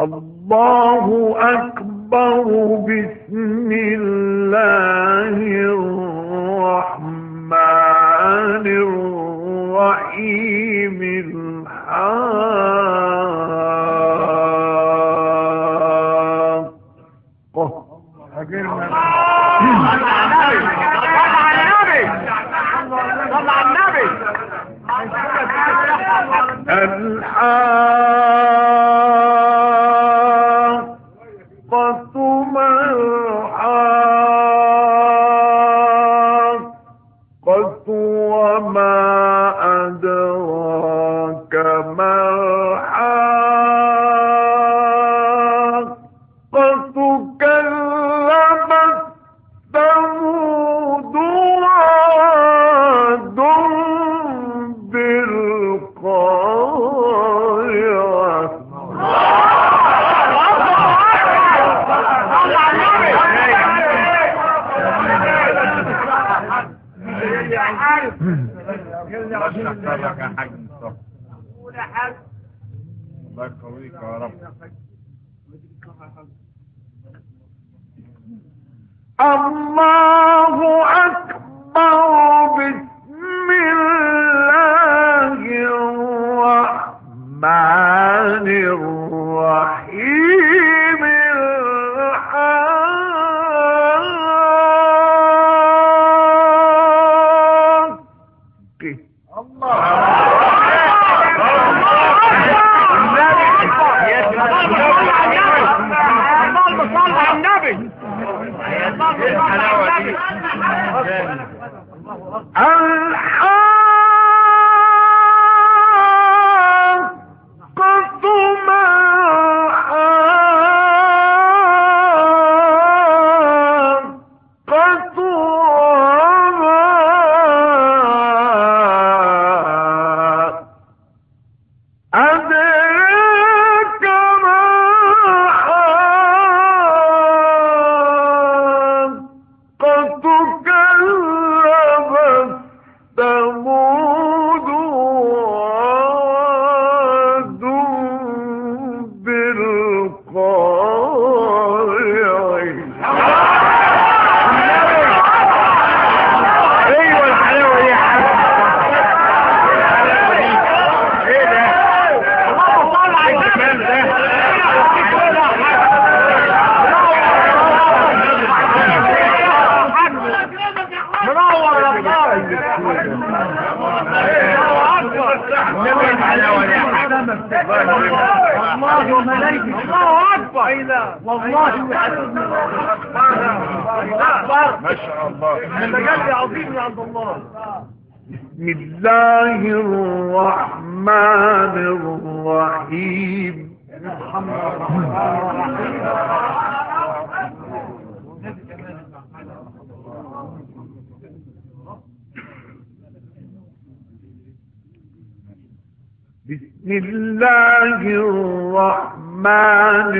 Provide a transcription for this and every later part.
الله أكبر بسم الله الرحمن الرحيم الحق. الحق. الرحمن الله يا رب. الله أكبر بسم الله الرحمن الرحيم. Allah. الحلاوة دي. آه. والله وملائكته الله أكبر. والله أيوة. ما شاء الله. المجال عظيم يا عبد الله. بسم الله الرحمن الرحيم. بسم الله الرحمن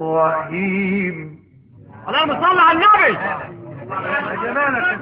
الرحيم. اللهم صل على النبي. يا جماعة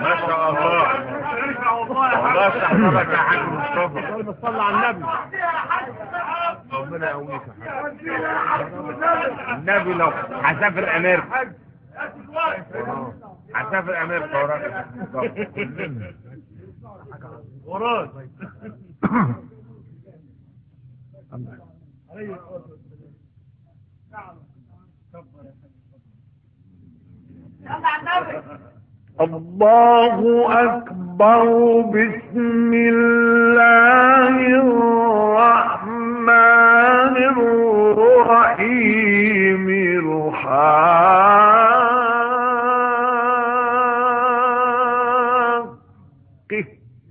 ما شاء الله. والله استحضرك يا حاج مصطفى صل على النبي ربنا يقويك النبي لو هسافر أمريكا هسافر أمريكا وراك وراك الله أكبر بسم الله الرحمن الرحيم الحق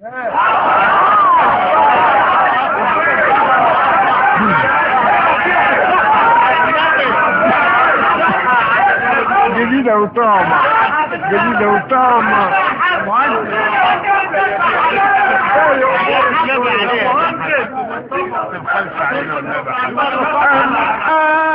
آه. جديدة وطعمة جديدة وطعمة الآن